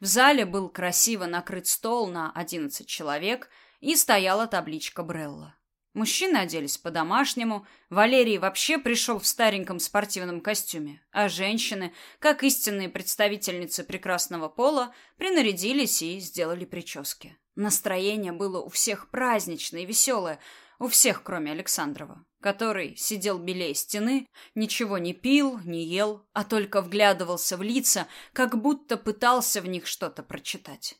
В зале был красиво накрыт стол на одиннадцать человек и стояла табличка Брелла. Мужчины оделись по-домашнему, Валерий вообще пришел в стареньком спортивном костюме, а женщины, как истинные представительницы прекрасного пола, принарядились и сделали прически. Настроение было у всех праздничное и веселое, у всех, кроме Александрова, который сидел белее стены, ничего не пил, не ел, а только вглядывался в лица, как будто пытался в них что-то прочитать.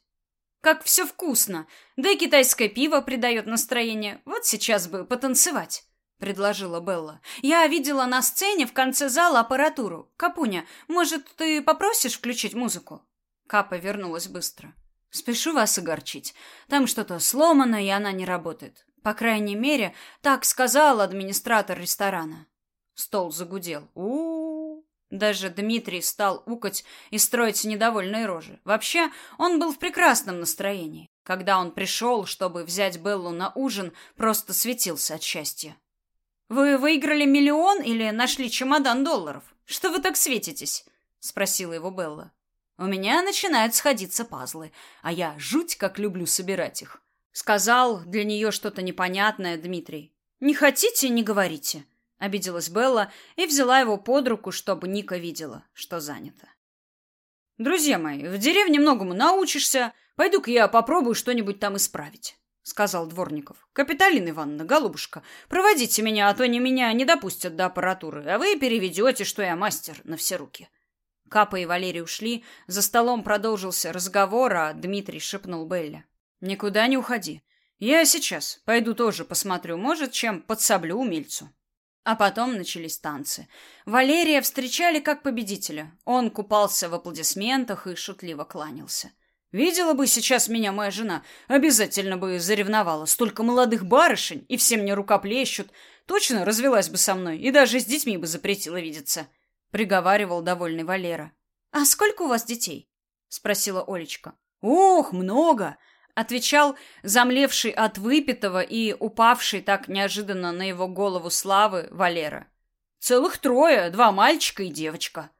Как все вкусно. Да и китайское пиво придает настроение. Вот сейчас бы потанцевать, предложила Белла. Я видела на сцене в конце зала аппаратуру. Капуня, может, ты попросишь включить музыку? Капа вернулась быстро. Спешу вас огорчить. Там что-то сломано, и она не работает. По крайней мере, так сказал администратор ресторана. Стол загудел. У-у-у. Даже Дмитрий стал укать и строить недовольные рожи. Вообще, он был в прекрасном настроении. Когда он пришел, чтобы взять Беллу на ужин, просто светился от счастья. «Вы выиграли миллион или нашли чемодан долларов? Что вы так светитесь?» — спросила его Белла. «У меня начинают сходиться пазлы, а я жуть как люблю собирать их», — сказал для нее что-то непонятное Дмитрий. «Не хотите — не говорите. Обиделась Белла и взяла его под руку, чтобы Ника видела, что занято. «Друзья мои, в деревне многому научишься. Пойду-ка я попробую что-нибудь там исправить», — сказал Дворников. «Капиталина Ивановна, голубушка, проводите меня, а то не меня не допустят до аппаратуры, а вы переведете, что я мастер на все руки». Капа и Валерий ушли, за столом продолжился разговор, а Дмитрий шепнул Белле. «Никуда не уходи. Я сейчас пойду тоже посмотрю, может, чем подсоблю умельцу». А потом начались танцы. Валерия встречали как победителя. Он купался в аплодисментах и шутливо кланялся. Видела бы сейчас меня моя жена, обязательно бы заревновала. Столько молодых барышень, и все мне рукоплещут. Точно развелась бы со мной, и даже с детьми бы запретила видеться. Приговаривал довольный Валера. «А сколько у вас детей?» Спросила Олечка. «Ох, много! Отвечал замлевший от выпитого и упавший так неожиданно на его голову славы Валера. Целых трое, два мальчика и девочка.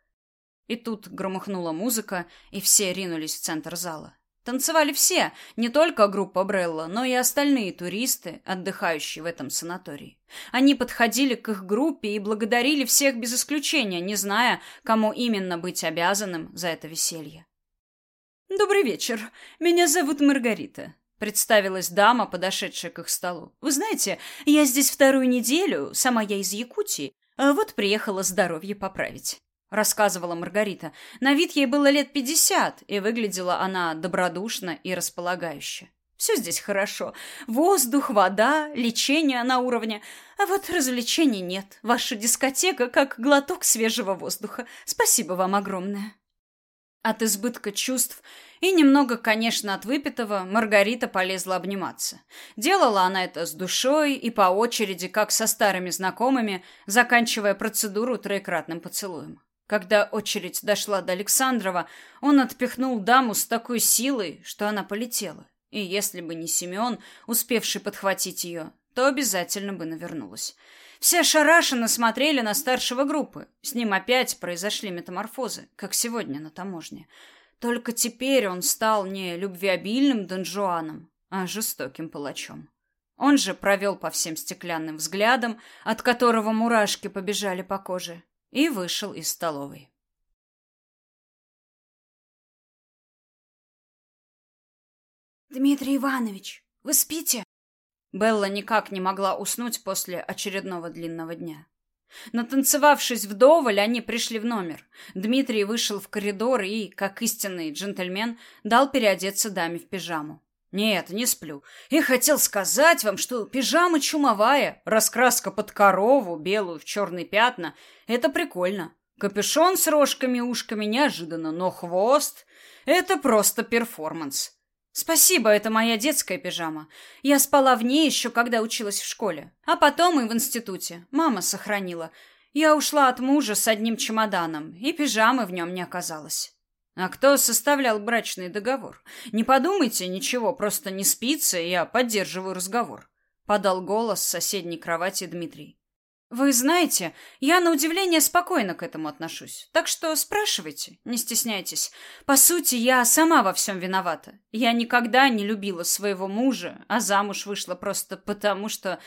И тут громыхнула музыка, и все ринулись в центр зала. Танцевали все, не только группа Брелла, но и остальные туристы, отдыхающие в этом санатории. Они подходили к их группе и благодарили всех без исключения, не зная, кому именно быть обязанным за это веселье. «Добрый вечер. Меня зовут Маргарита», — представилась дама, подошедшая к их столу. «Вы знаете, я здесь вторую неделю, сама я из Якутии, а вот приехала здоровье поправить». Рассказывала Маргарита. На вид ей было лет пятьдесят, и выглядела она добродушно и располагающе. Все здесь хорошо. Воздух, вода, лечение на уровне. А вот развлечений нет. Ваша дискотека как глоток свежего воздуха. Спасибо вам огромное. От избытка чувств и немного, конечно, от выпитого Маргарита полезла обниматься. Делала она это с душой и по очереди, как со старыми знакомыми, заканчивая процедуру троекратным поцелуем. Когда очередь дошла до Александрова, он отпихнул даму с такой силой, что она полетела. И если бы не Семен, успевший подхватить ее, то обязательно бы навернулась. Все ошарашенно смотрели на старшего группы. С ним опять произошли метаморфозы, как сегодня на таможне. Только теперь он стал не любвеобильным донжуаном, а жестоким палачом. Он же провел по всем стеклянным взглядам, от которого мурашки побежали по коже, и вышел из столовой. «Дмитрий Иванович, вы спите?» Белла никак не могла уснуть после очередного длинного дня. Натанцевавшись вдоволь, они пришли в номер. Дмитрий вышел в коридор и, как истинный джентльмен, дал переодеться даме в пижаму. «Нет, не сплю. И хотел сказать вам, что пижама чумовая, раскраска под корову, белую в черные пятна — это прикольно. Капюшон с рожками-ушками неожиданно, но хвост — это просто перформанс. Спасибо, это моя детская пижама. Я спала в ней еще, когда училась в школе. А потом и в институте. Мама сохранила. Я ушла от мужа с одним чемоданом, и пижамы в нем не оказалось. А кто составлял брачный договор? Не подумайте ничего, просто не спится, я поддерживаю разговор. Подал голос с соседней кровати Дмитрий. Вы знаете, я на удивление спокойно к этому отношусь. Так что спрашивайте, не стесняйтесь. По сути, я сама во всем виновата. Я никогда не любила своего мужа, а замуж вышла просто потому, что